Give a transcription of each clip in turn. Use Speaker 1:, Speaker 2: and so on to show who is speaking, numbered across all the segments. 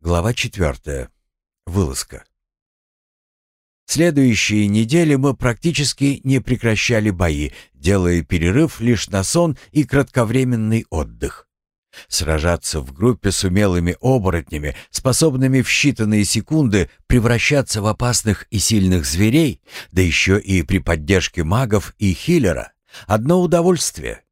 Speaker 1: Глава четвертая. Вылазка. Следующие недели мы практически не прекращали бои, делая перерыв лишь на сон и кратковременный отдых. Сражаться в группе с умелыми оборотнями, способными в считанные секунды превращаться в опасных и сильных зверей, да еще и при поддержке магов и хиллера — одно удовольствие.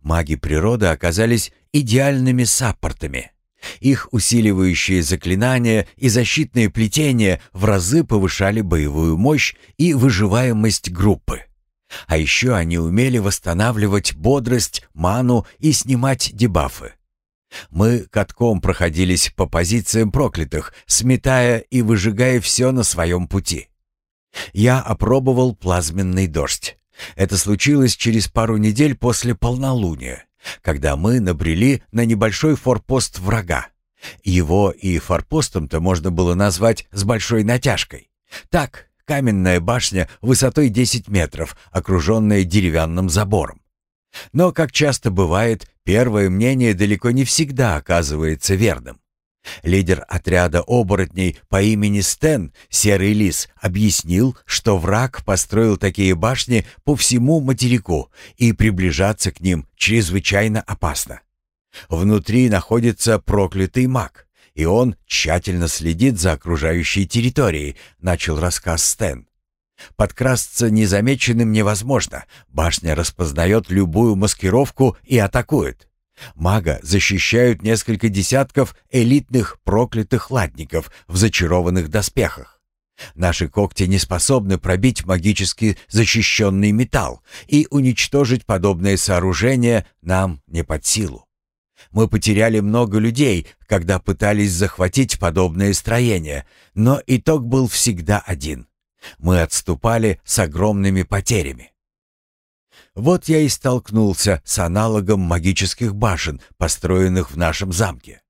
Speaker 1: Маги природы оказались идеальными саппортами. Их усиливающие заклинания и защитные плетения в разы повышали боевую мощь и выживаемость группы. А еще они умели восстанавливать бодрость, ману и снимать дебафы. Мы катком проходились по позициям проклятых, сметая и выжигая все на своем пути. Я опробовал плазменный дождь. Это случилось через пару недель после полнолуния, когда мы набрели на небольшой форпост врага. Его и форпостом-то можно было назвать с большой натяжкой. Так, каменная башня высотой 10 метров, окруженная деревянным забором. Но, как часто бывает, первое мнение далеко не всегда оказывается верным. Лидер отряда оборотней по имени Стэн, Серый Лис, объяснил, что враг построил такие башни по всему материку, и приближаться к ним чрезвычайно опасно. Внутри находится проклятый маг, и он тщательно следит за окружающей территорией, начал рассказ Стэн. Подкрасться незамеченным невозможно. Башня распознает любую маскировку и атакует. Мага защищают несколько десятков элитных проклятых латников в зачарованных доспехах. Наши когти не способны пробить магически защищенный металл, и уничтожить подобное сооружение нам не под силу. Мы потеряли много людей, когда пытались захватить подобное строение, но итог был всегда один. Мы отступали с огромными потерями. Вот я и столкнулся с аналогом магических башен, построенных в нашем замке.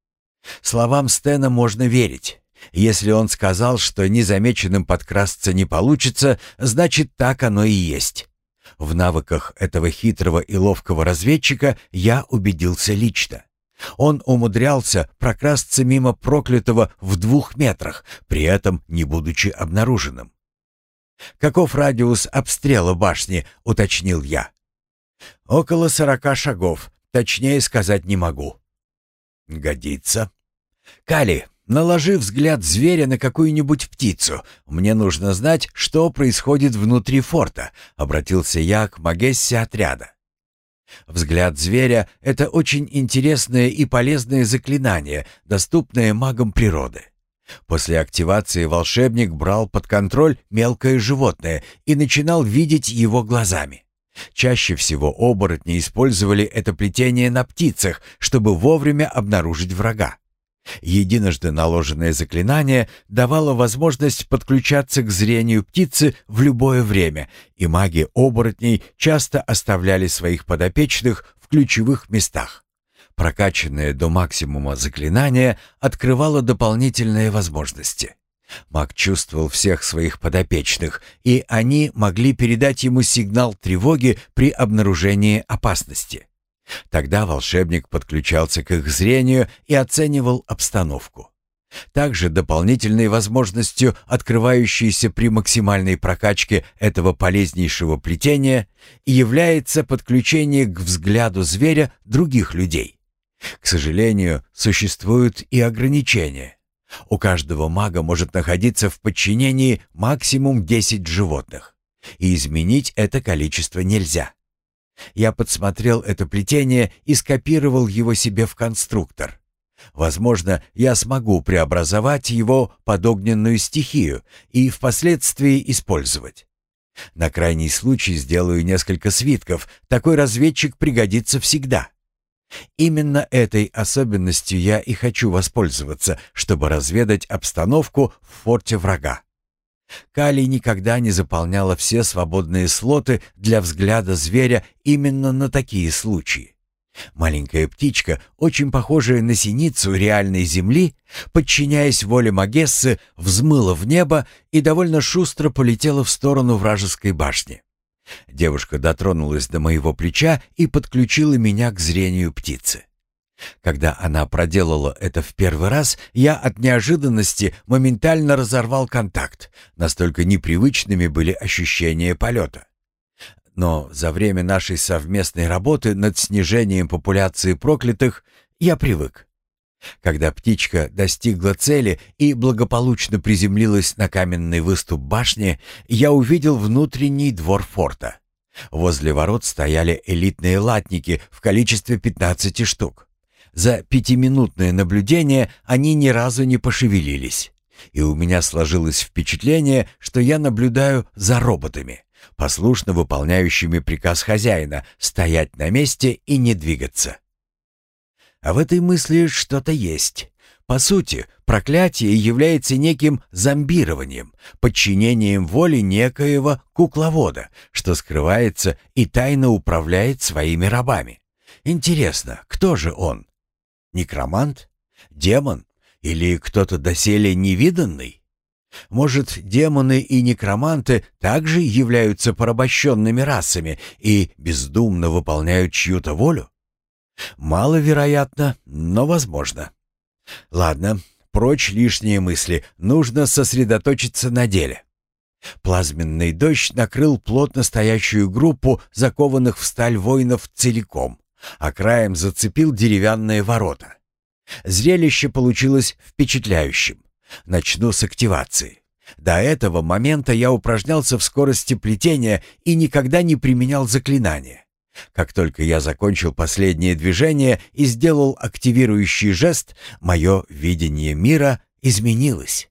Speaker 1: Словам Стена можно верить. Если он сказал, что незамеченным подкрасться не получится, значит так оно и есть. В навыках этого хитрого и ловкого разведчика я убедился лично. Он умудрялся прокрасться мимо проклятого в двух метрах, при этом не будучи обнаруженным. «Каков радиус обстрела башни?» — уточнил я. «Около сорока шагов. Точнее сказать не могу». «Годится». «Кали, наложи взгляд зверя на какую-нибудь птицу. Мне нужно знать, что происходит внутри форта», — обратился я к Магессе отряда. Взгляд зверя — это очень интересное и полезное заклинание, доступное магам природы. После активации волшебник брал под контроль мелкое животное и начинал видеть его глазами. Чаще всего оборотни использовали это плетение на птицах, чтобы вовремя обнаружить врага. Единожды наложенное заклинание давало возможность подключаться к зрению птицы в любое время, и маги оборотней часто оставляли своих подопечных в ключевых местах. Прокачанное до максимума заклинание открывало дополнительные возможности. Маг чувствовал всех своих подопечных, и они могли передать ему сигнал тревоги при обнаружении опасности. Тогда волшебник подключался к их зрению и оценивал обстановку. Также дополнительной возможностью, открывающейся при максимальной прокачке этого полезнейшего плетения, является подключение к взгляду зверя других людей. К сожалению, существуют и ограничения. У каждого мага может находиться в подчинении максимум 10 животных, и изменить это количество нельзя. Я подсмотрел это плетение и скопировал его себе в конструктор. Возможно, я смогу преобразовать его под огненную стихию и впоследствии использовать. На крайний случай сделаю несколько свитков, такой разведчик пригодится всегда. Именно этой особенностью я и хочу воспользоваться, чтобы разведать обстановку в форте врага. Кали никогда не заполняла все свободные слоты для взгляда зверя именно на такие случаи. Маленькая птичка, очень похожая на синицу реальной земли, подчиняясь воле Магессы, взмыла в небо и довольно шустро полетела в сторону вражеской башни. Девушка дотронулась до моего плеча и подключила меня к зрению птицы. Когда она проделала это в первый раз, я от неожиданности моментально разорвал контакт. Настолько непривычными были ощущения полета. Но за время нашей совместной работы над снижением популяции проклятых я привык. Когда птичка достигла цели и благополучно приземлилась на каменный выступ башни, я увидел внутренний двор форта. Возле ворот стояли элитные латники в количестве 15 штук. За пятиминутное наблюдение они ни разу не пошевелились. И у меня сложилось впечатление, что я наблюдаю за роботами, послушно выполняющими приказ хозяина стоять на месте и не двигаться. А в этой мысли что-то есть. По сути, проклятие является неким зомбированием, подчинением воли некоего кукловода, что скрывается и тайно управляет своими рабами. Интересно, кто же он? Некромант? Демон? Или кто-то доселе невиданный? Может, демоны и некроманты также являются порабощенными расами и бездумно выполняют чью-то волю? Маловероятно, но возможно. Ладно, прочь лишние мысли, нужно сосредоточиться на деле. Плазменный дождь накрыл плотно стоящую группу закованных в сталь воинов целиком а краем зацепил деревянные ворота. Зрелище получилось впечатляющим. Начну с активации. До этого момента я упражнялся в скорости плетения и никогда не применял заклинания. Как только я закончил последнее движение и сделал активирующий жест, мое видение мира изменилось.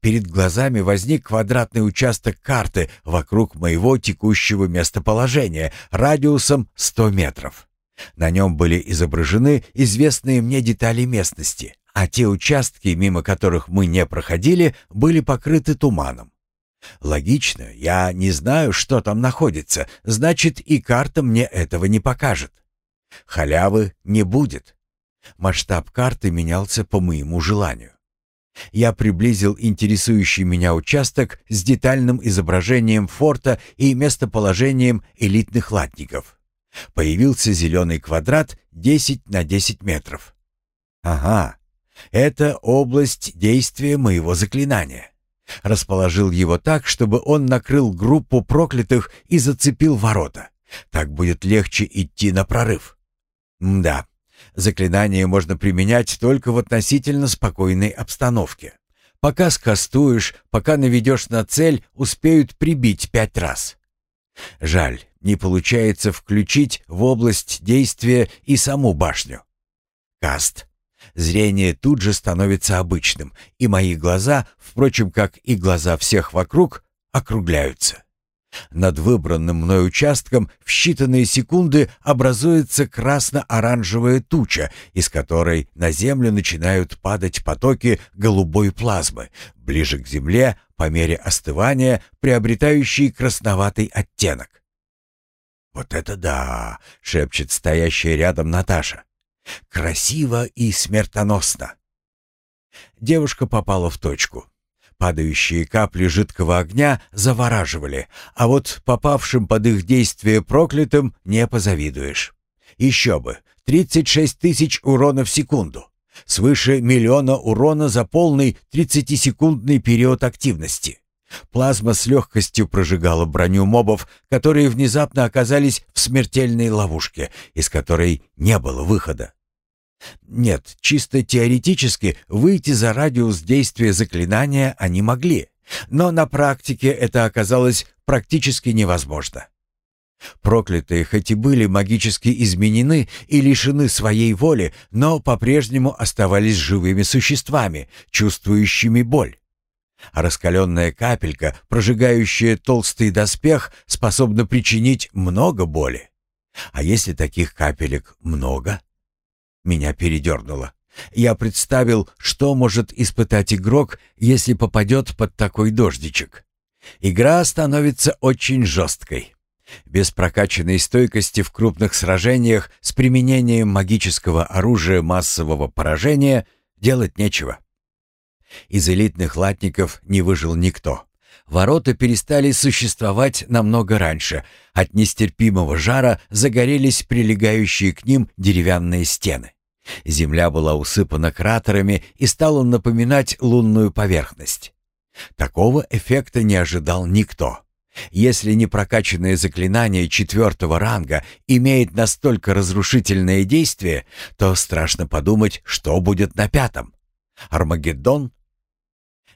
Speaker 1: Перед глазами возник квадратный участок карты вокруг моего текущего местоположения радиусом 100 метров. На нем были изображены известные мне детали местности, а те участки, мимо которых мы не проходили, были покрыты туманом. Логично, я не знаю, что там находится, значит и карта мне этого не покажет. Халявы не будет. Масштаб карты менялся по моему желанию. Я приблизил интересующий меня участок с детальным изображением форта и местоположением элитных латников. Появился зеленый квадрат 10 на 10 метров. Ага, это область действия моего заклинания. Расположил его так, чтобы он накрыл группу проклятых и зацепил ворота. Так будет легче идти на прорыв. Да, заклинание можно применять только в относительно спокойной обстановке. Пока скастуешь, пока наведешь на цель, успеют прибить пять раз. Жаль, не получается включить в область действия и саму башню. Каст. Зрение тут же становится обычным, и мои глаза, впрочем, как и глаза всех вокруг, округляются. Над выбранным мной участком в считанные секунды образуется красно-оранжевая туча, из которой на землю начинают падать потоки голубой плазмы, ближе к земле, по мере остывания, приобретающие красноватый оттенок. «Вот это да!» — шепчет стоящая рядом Наташа. «Красиво и смертоносно!» Девушка попала в точку. Падающие капли жидкого огня завораживали, а вот попавшим под их действие проклятым не позавидуешь. Еще бы, 36 тысяч урона в секунду. Свыше миллиона урона за полный 30-секундный период активности. Плазма с легкостью прожигала броню мобов, которые внезапно оказались в смертельной ловушке, из которой не было выхода. Нет, чисто теоретически выйти за радиус действия заклинания они могли, но на практике это оказалось практически невозможно. Проклятые хоть и были магически изменены и лишены своей воли, но по-прежнему оставались живыми существами, чувствующими боль. А раскаленная капелька, прожигающая толстый доспех, способна причинить много боли. А если таких капелек много? Меня передернуло. Я представил, что может испытать игрок, если попадет под такой дождичек. Игра становится очень жесткой. Без прокачанной стойкости в крупных сражениях с применением магического оружия массового поражения делать нечего. Из элитных латников не выжил никто. Ворота перестали существовать намного раньше. От нестерпимого жара загорелись прилегающие к ним деревянные стены. Земля была усыпана кратерами и стала напоминать лунную поверхность. Такого эффекта не ожидал никто. Если не прокачанное заклинание четвертого ранга имеет настолько разрушительное действие, то страшно подумать, что будет на пятом. Армагеддон?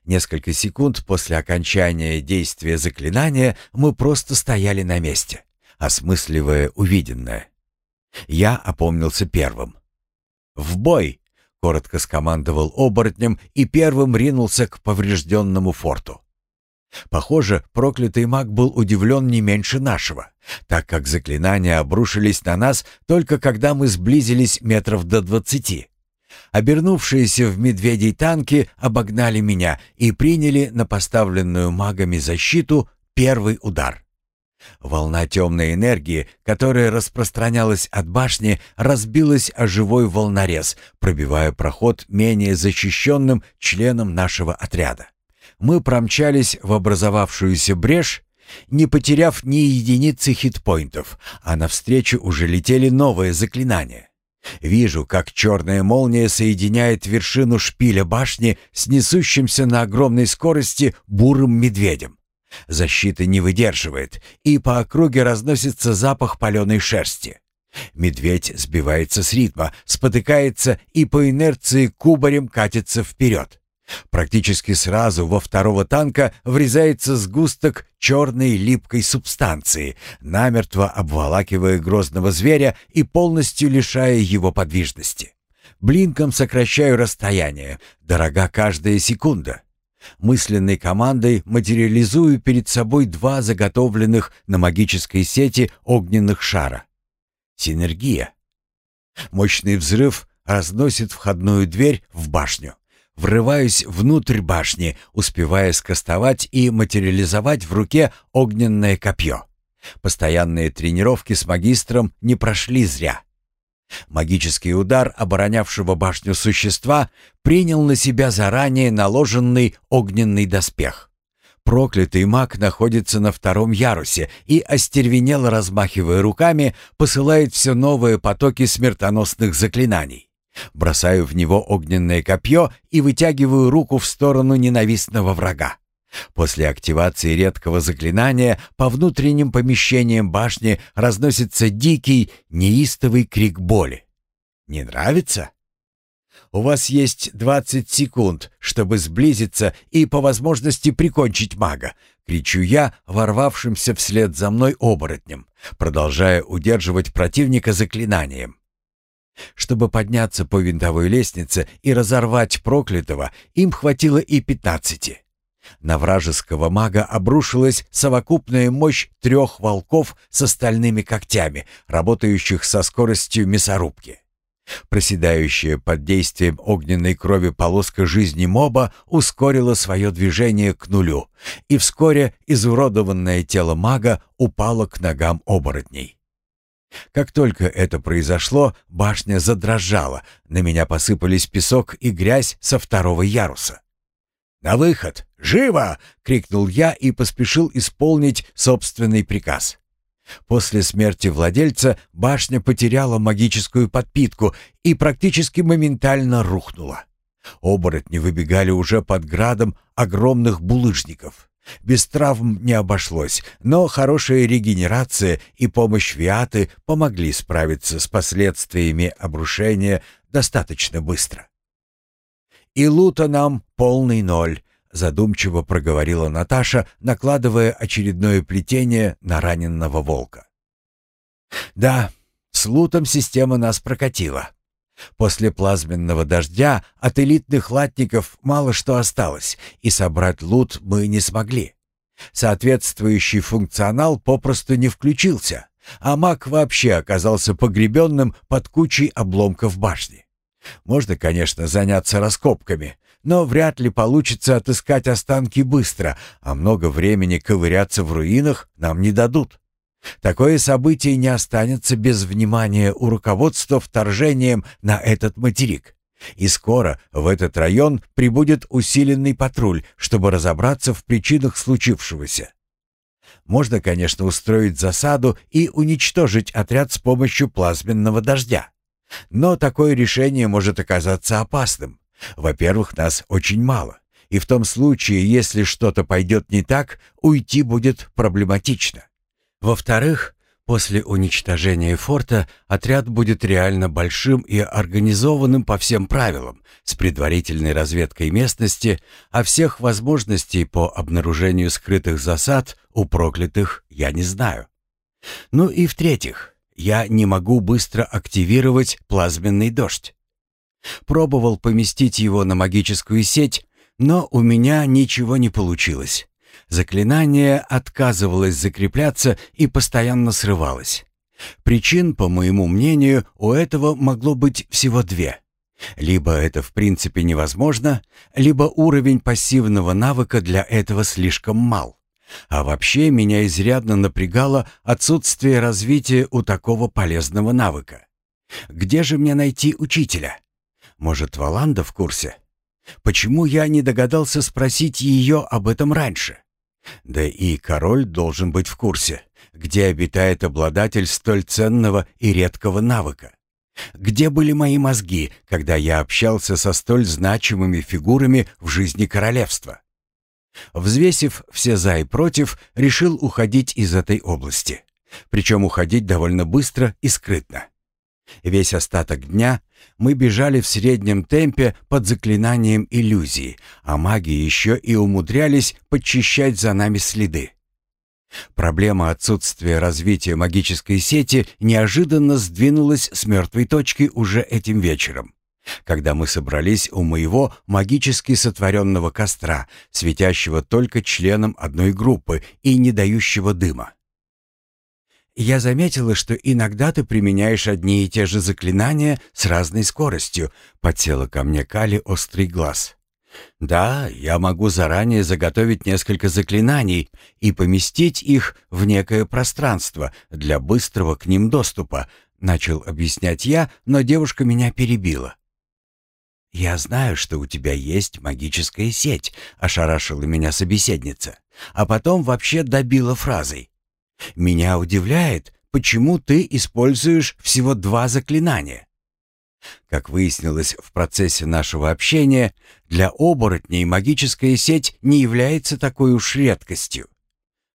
Speaker 1: Несколько секунд после окончания действия заклинания мы просто стояли на месте, осмысливая увиденное. Я опомнился первым. «В бой!» — коротко скомандовал оборотнем и первым ринулся к поврежденному форту. Похоже, проклятый маг был удивлен не меньше нашего, так как заклинания обрушились на нас только когда мы сблизились метров до двадцати. Обернувшиеся в медведей танки обогнали меня и приняли на поставленную магами защиту первый удар. Волна темной энергии, которая распространялась от башни, разбилась о живой волнорез, пробивая проход менее защищенным членам нашего отряда. Мы промчались в образовавшуюся брешь, не потеряв ни единицы хитпоинтов, а навстречу уже летели новые заклинания. Вижу, как черная молния соединяет вершину шпиля башни с несущимся на огромной скорости бурым медведем. Защита не выдерживает, и по округе разносится запах паленой шерсти. Медведь сбивается с ритма, спотыкается и по инерции кубарем катится вперед. Практически сразу во второго танка врезается сгусток черной липкой субстанции, намертво обволакивая грозного зверя и полностью лишая его подвижности. Блинком сокращаю расстояние, дорога каждая секунда. Мысленной командой материализую перед собой два заготовленных на магической сети огненных шара. Синергия. Мощный взрыв разносит входную дверь в башню. Врываюсь внутрь башни, успевая скостовать и материализовать в руке огненное копье. Постоянные тренировки с магистром не прошли зря. Магический удар оборонявшего башню существа принял на себя заранее наложенный огненный доспех. Проклятый маг находится на втором ярусе и, остервенело размахивая руками, посылает все новые потоки смертоносных заклинаний. Бросаю в него огненное копье и вытягиваю руку в сторону ненавистного врага. После активации редкого заклинания по внутренним помещениям башни разносится дикий, неистовый крик боли. «Не нравится?» «У вас есть двадцать секунд, чтобы сблизиться и по возможности прикончить мага», — кричу я, ворвавшимся вслед за мной оборотнем, продолжая удерживать противника заклинанием. Чтобы подняться по винтовой лестнице и разорвать проклятого, им хватило и пятнадцати. На вражеского мага обрушилась совокупная мощь трех волков с остальными когтями, работающих со скоростью мясорубки. Проседающая под действием огненной крови полоска жизни моба ускорила свое движение к нулю, и вскоре изуродованное тело мага упало к ногам оборотней. Как только это произошло, башня задрожала, на меня посыпались песок и грязь со второго яруса. «На выход! Живо!» — крикнул я и поспешил исполнить собственный приказ. После смерти владельца башня потеряла магическую подпитку и практически моментально рухнула. Оборотни выбегали уже под градом огромных булыжников. Без травм не обошлось, но хорошая регенерация и помощь Виаты помогли справиться с последствиями обрушения достаточно быстро. «И лута нам полный ноль», — задумчиво проговорила Наташа, накладывая очередное плетение на раненного волка. «Да, с лутом система нас прокатила. После плазменного дождя от элитных латников мало что осталось, и собрать лут мы не смогли. Соответствующий функционал попросту не включился, а маг вообще оказался погребенным под кучей обломков башни. Можно, конечно, заняться раскопками, но вряд ли получится отыскать останки быстро, а много времени ковыряться в руинах нам не дадут. Такое событие не останется без внимания у руководства вторжением на этот материк. И скоро в этот район прибудет усиленный патруль, чтобы разобраться в причинах случившегося. Можно, конечно, устроить засаду и уничтожить отряд с помощью плазменного дождя. Но такое решение может оказаться опасным. Во-первых, нас очень мало. И в том случае, если что-то пойдет не так, уйти будет проблематично. Во-вторых, после уничтожения форта отряд будет реально большим и организованным по всем правилам, с предварительной разведкой местности, а всех возможностей по обнаружению скрытых засад у проклятых я не знаю. Ну и в-третьих, я не могу быстро активировать плазменный дождь. Пробовал поместить его на магическую сеть, но у меня ничего не получилось. Заклинание отказывалось закрепляться и постоянно срывалось. Причин, по моему мнению, у этого могло быть всего две. Либо это в принципе невозможно, либо уровень пассивного навыка для этого слишком мал. А вообще меня изрядно напрягало отсутствие развития у такого полезного навыка. Где же мне найти учителя? Может, Валанда в курсе? Почему я не догадался спросить ее об этом раньше? Да и король должен быть в курсе, где обитает обладатель столь ценного и редкого навыка. Где были мои мозги, когда я общался со столь значимыми фигурами в жизни королевства? Взвесив все «за» и «против», решил уходить из этой области. Причем уходить довольно быстро и скрытно. Весь остаток дня мы бежали в среднем темпе под заклинанием иллюзии, а маги еще и умудрялись подчищать за нами следы. Проблема отсутствия развития магической сети неожиданно сдвинулась с мертвой точки уже этим вечером когда мы собрались у моего магически сотворенного костра, светящего только членам одной группы и не дающего дыма. «Я заметила, что иногда ты применяешь одни и те же заклинания с разной скоростью», — подсела ко мне Кали острый глаз. «Да, я могу заранее заготовить несколько заклинаний и поместить их в некое пространство для быстрого к ним доступа», — начал объяснять я, но девушка меня перебила. «Я знаю, что у тебя есть магическая сеть», — ошарашила меня собеседница, а потом вообще добила фразой. «Меня удивляет, почему ты используешь всего два заклинания». Как выяснилось в процессе нашего общения, для оборотней магическая сеть не является такой уж редкостью.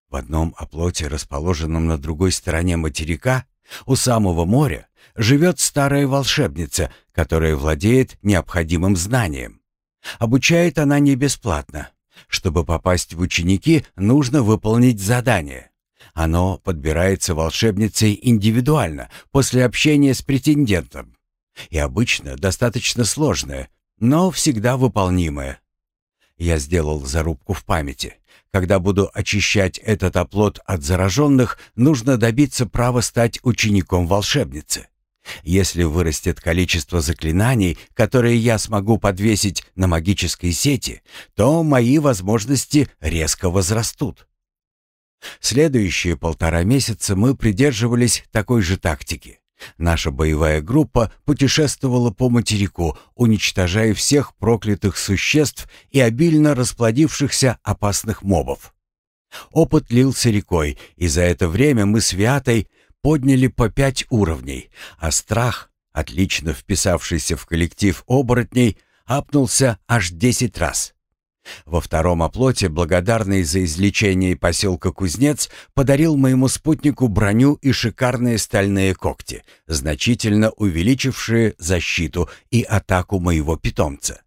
Speaker 1: В одном оплоте, расположенном на другой стороне материка, у самого моря, живет старая волшебница, которая владеет необходимым знанием. Обучает она не бесплатно. Чтобы попасть в ученики, нужно выполнить задание. Оно подбирается волшебницей индивидуально, после общения с претендентом. И обычно достаточно сложное, но всегда выполнимое. Я сделал зарубку в памяти. Когда буду очищать этот оплот от зараженных, нужно добиться права стать учеником волшебницы. Если вырастет количество заклинаний, которые я смогу подвесить на магической сети, то мои возможности резко возрастут. Следующие полтора месяца мы придерживались такой же тактики. Наша боевая группа путешествовала по материку, уничтожая всех проклятых существ и обильно расплодившихся опасных мобов. Опыт лился рекой, и за это время мы с Виатой подняли по пять уровней, а страх, отлично вписавшийся в коллектив оборотней, апнулся аж десять раз. Во втором оплоте, благодарный за излечение поселка Кузнец, подарил моему спутнику броню и шикарные стальные когти, значительно увеличившие защиту и атаку моего питомца.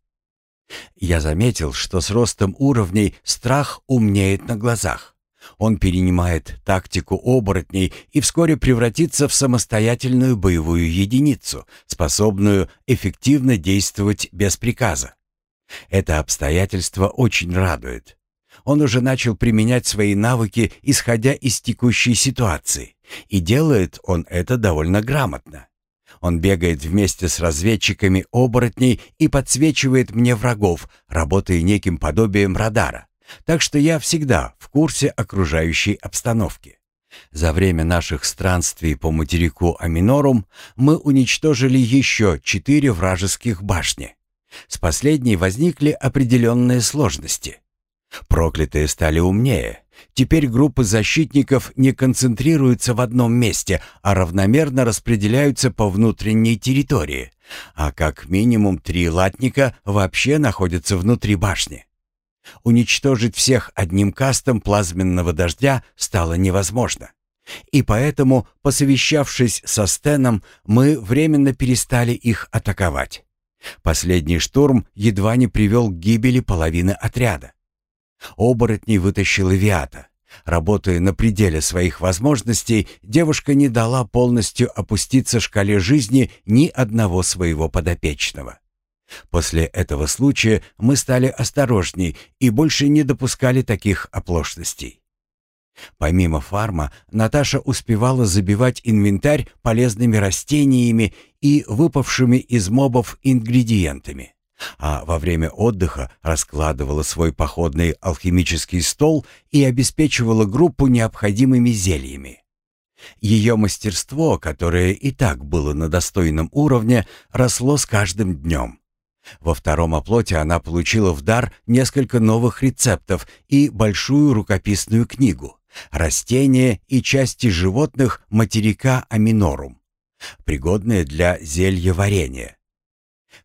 Speaker 1: Я заметил, что с ростом уровней страх умнеет на глазах. Он перенимает тактику оборотней и вскоре превратится в самостоятельную боевую единицу, способную эффективно действовать без приказа. Это обстоятельство очень радует. Он уже начал применять свои навыки, исходя из текущей ситуации, и делает он это довольно грамотно. Он бегает вместе с разведчиками оборотней и подсвечивает мне врагов, работая неким подобием радара. Так что я всегда в курсе окружающей обстановки. За время наших странствий по материку Аминорум мы уничтожили еще четыре вражеских башни. С последней возникли определенные сложности. Проклятые стали умнее, Теперь группы защитников не концентрируются в одном месте, а равномерно распределяются по внутренней территории, а как минимум три латника вообще находятся внутри башни. Уничтожить всех одним кастом плазменного дождя стало невозможно. И поэтому, посовещавшись со Стеном, мы временно перестали их атаковать. Последний штурм едва не привел к гибели половины отряда. Оборотней вытащила Виата. Работая на пределе своих возможностей, девушка не дала полностью опуститься шкале жизни ни одного своего подопечного. После этого случая мы стали осторожней и больше не допускали таких оплошностей. Помимо фарма, Наташа успевала забивать инвентарь полезными растениями и выпавшими из мобов ингредиентами, а во время отдыха раскладывала свой походный алхимический стол и обеспечивала группу необходимыми зельями. Ее мастерство, которое и так было на достойном уровне, росло с каждым днем. Во втором оплоте она получила в дар несколько новых рецептов и большую рукописную книгу растения и части животных материка Аминорум, пригодные для зелья варенья.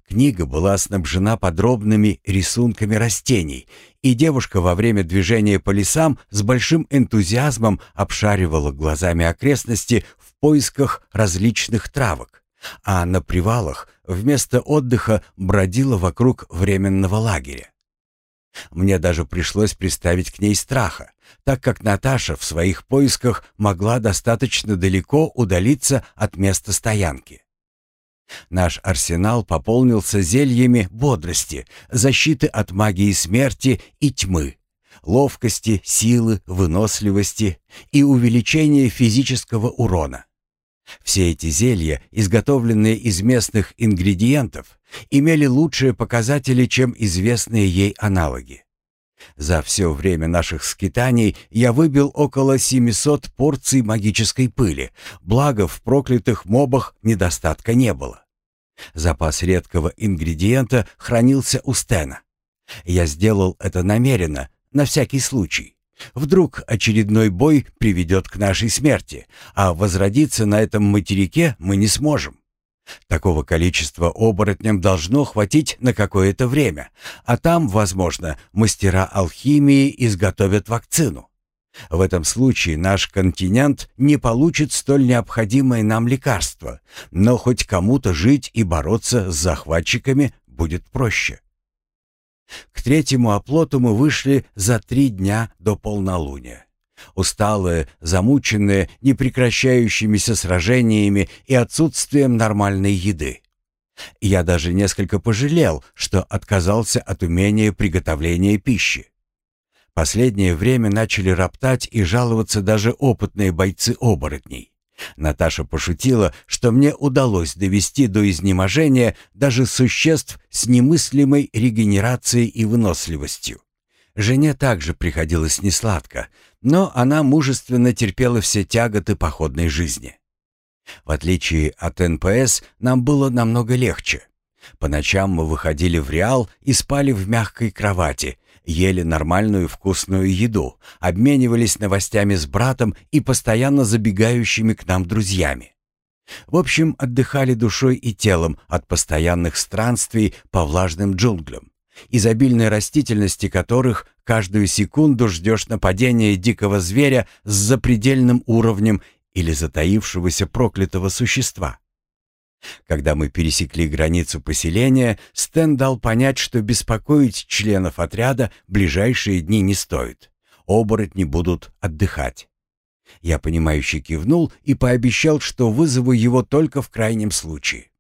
Speaker 1: Книга была снабжена подробными рисунками растений, и девушка во время движения по лесам с большим энтузиазмом обшаривала глазами окрестности в поисках различных травок, а на привалах вместо отдыха бродила вокруг временного лагеря. Мне даже пришлось приставить к ней страха, так как Наташа в своих поисках могла достаточно далеко удалиться от места стоянки. Наш арсенал пополнился зельями бодрости, защиты от магии смерти и тьмы, ловкости, силы, выносливости и увеличения физического урона. Все эти зелья, изготовленные из местных ингредиентов, имели лучшие показатели, чем известные ей аналоги. За все время наших скитаний я выбил около 700 порций магической пыли, благо в проклятых мобах недостатка не было. Запас редкого ингредиента хранился у Стена. Я сделал это намеренно, на всякий случай. Вдруг очередной бой приведет к нашей смерти, а возродиться на этом материке мы не сможем. Такого количества оборотням должно хватить на какое-то время, а там, возможно, мастера алхимии изготовят вакцину. В этом случае наш континент не получит столь необходимое нам лекарство, но хоть кому-то жить и бороться с захватчиками будет проще. К третьему оплоту мы вышли за три дня до полнолуния. Усталые, замученные непрекращающимися сражениями и отсутствием нормальной еды. Я даже несколько пожалел, что отказался от умения приготовления пищи. Последнее время начали роптать и жаловаться даже опытные бойцы оборотней. Наташа пошутила, что мне удалось довести до изнеможения даже существ с немыслимой регенерацией и выносливостью. Жене также приходилось несладко, но она мужественно терпела все тяготы походной жизни. В отличие от НПС, нам было намного легче. По ночам мы выходили в Реал и спали в мягкой кровати, ели нормальную вкусную еду, обменивались новостями с братом и постоянно забегающими к нам друзьями. В общем, отдыхали душой и телом от постоянных странствий по влажным джунглям, изобильной растительности которых каждую секунду ждешь нападения дикого зверя с запредельным уровнем или затаившегося проклятого существа. Когда мы пересекли границу поселения, Стэн дал понять, что беспокоить членов отряда ближайшие дни не стоит. Оборотни будут отдыхать. Я понимающе кивнул и пообещал, что вызову его только в крайнем случае.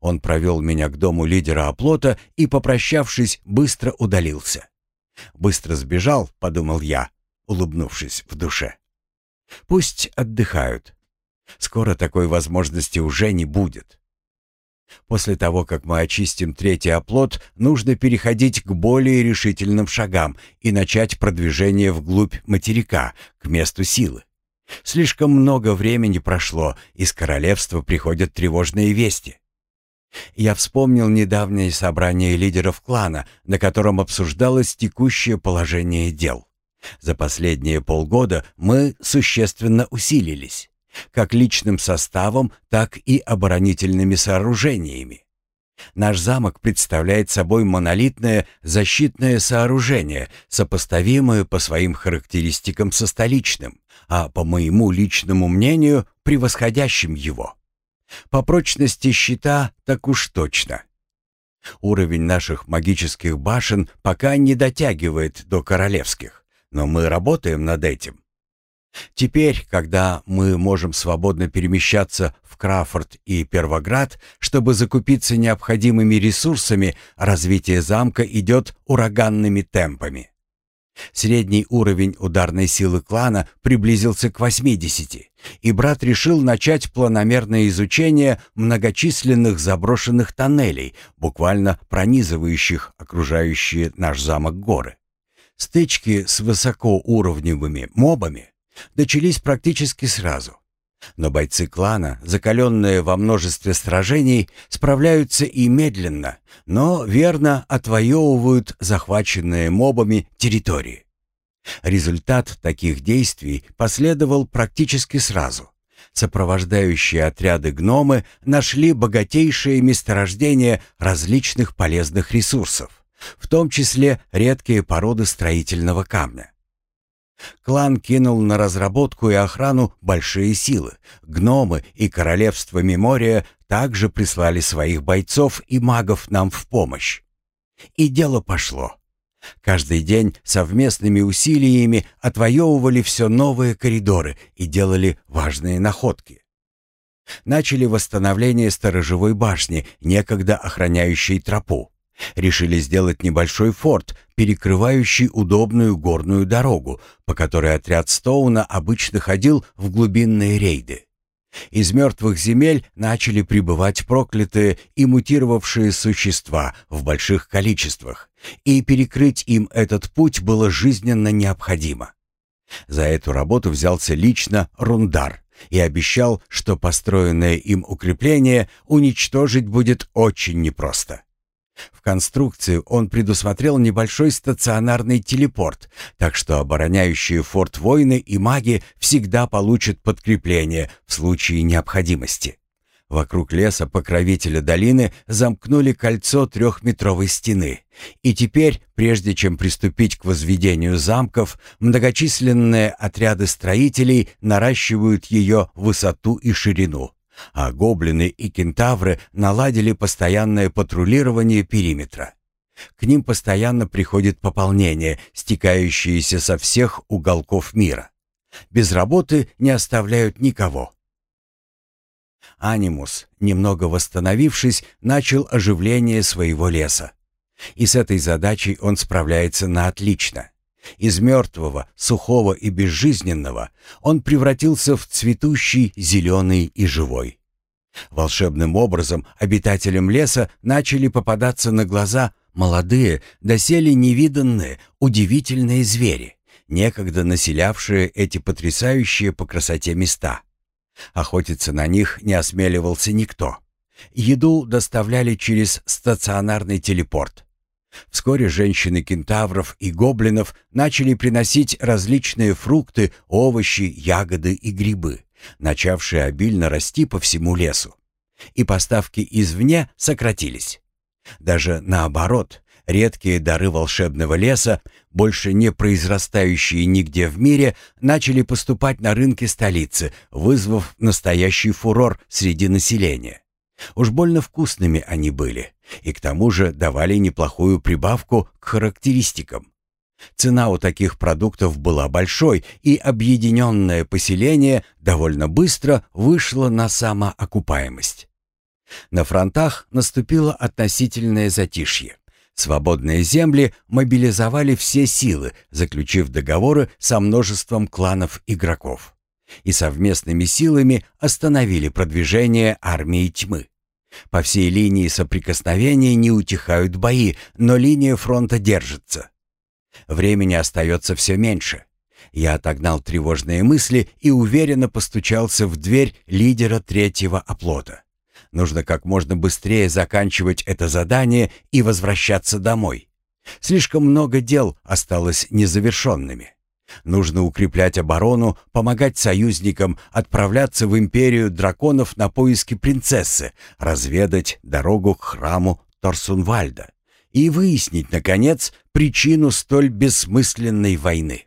Speaker 1: Он провел меня к дому лидера оплота и, попрощавшись, быстро удалился. «Быстро сбежал», — подумал я, улыбнувшись в душе. «Пусть отдыхают. Скоро такой возможности уже не будет». После того, как мы очистим третий оплот, нужно переходить к более решительным шагам и начать продвижение вглубь материка, к месту силы. Слишком много времени прошло, из королевства приходят тревожные вести. Я вспомнил недавнее собрание лидеров клана, на котором обсуждалось текущее положение дел. За последние полгода мы существенно усилились, как личным составом, так и оборонительными сооружениями. Наш замок представляет собой монолитное защитное сооружение, сопоставимое по своим характеристикам со столичным, а по моему личному мнению, превосходящим его. По прочности щита так уж точно. Уровень наших магических башен пока не дотягивает до королевских, но мы работаем над этим. Теперь, когда мы можем свободно перемещаться в Крафорд и Первоград, чтобы закупиться необходимыми ресурсами, развитие замка идет ураганными темпами. Средний уровень ударной силы клана приблизился к 80, и брат решил начать планомерное изучение многочисленных заброшенных тоннелей, буквально пронизывающих окружающие наш замок горы. Стычки с высокоуровневыми мобами начались практически сразу. Но бойцы клана, закаленные во множестве сражений, справляются и медленно, но верно отвоевывают захваченные мобами территории. Результат таких действий последовал практически сразу. Сопровождающие отряды гномы нашли богатейшие месторождения различных полезных ресурсов, в том числе редкие породы строительного камня. Клан кинул на разработку и охрану большие силы. Гномы и королевство Мемория также прислали своих бойцов и магов нам в помощь. И дело пошло. Каждый день совместными усилиями отвоевывали все новые коридоры и делали важные находки. Начали восстановление сторожевой башни, некогда охраняющей тропу. Решили сделать небольшой форт, перекрывающий удобную горную дорогу, по которой отряд Стоуна обычно ходил в глубинные рейды. Из мертвых земель начали прибывать проклятые и мутировавшие существа в больших количествах, и перекрыть им этот путь было жизненно необходимо. За эту работу взялся лично Рундар и обещал, что построенное им укрепление уничтожить будет очень непросто. В конструкции он предусмотрел небольшой стационарный телепорт, так что обороняющие форт воины и маги всегда получат подкрепление в случае необходимости. Вокруг леса покровителя долины замкнули кольцо трехметровой стены. И теперь, прежде чем приступить к возведению замков, многочисленные отряды строителей наращивают ее высоту и ширину а гоблины и кентавры наладили постоянное патрулирование периметра. К ним постоянно приходит пополнение, стекающееся со всех уголков мира. Без работы не оставляют никого. Анимус, немного восстановившись, начал оживление своего леса. И с этой задачей он справляется на отлично. Из мертвого, сухого и безжизненного он превратился в цветущий, зеленый и живой. Волшебным образом обитателям леса начали попадаться на глаза молодые, доселе невиданные, удивительные звери, некогда населявшие эти потрясающие по красоте места. Охотиться на них не осмеливался никто. Еду доставляли через стационарный телепорт. Вскоре женщины кентавров и гоблинов начали приносить различные фрукты, овощи, ягоды и грибы, начавшие обильно расти по всему лесу. И поставки извне сократились. Даже наоборот, редкие дары волшебного леса, больше не произрастающие нигде в мире, начали поступать на рынки столицы, вызвав настоящий фурор среди населения. Уж больно вкусными они были, и к тому же давали неплохую прибавку к характеристикам. Цена у таких продуктов была большой, и объединенное поселение довольно быстро вышло на самоокупаемость. На фронтах наступило относительное затишье. Свободные земли мобилизовали все силы, заключив договоры со множеством кланов игроков. И совместными силами остановили продвижение армии тьмы. По всей линии соприкосновения не утихают бои, но линия фронта держится. Времени остается все меньше. Я отогнал тревожные мысли и уверенно постучался в дверь лидера третьего оплота. Нужно как можно быстрее заканчивать это задание и возвращаться домой. Слишком много дел осталось незавершенными. Нужно укреплять оборону, помогать союзникам, отправляться в империю драконов на поиски принцессы, разведать дорогу к храму Торсунвальда и выяснить, наконец, причину столь бессмысленной войны.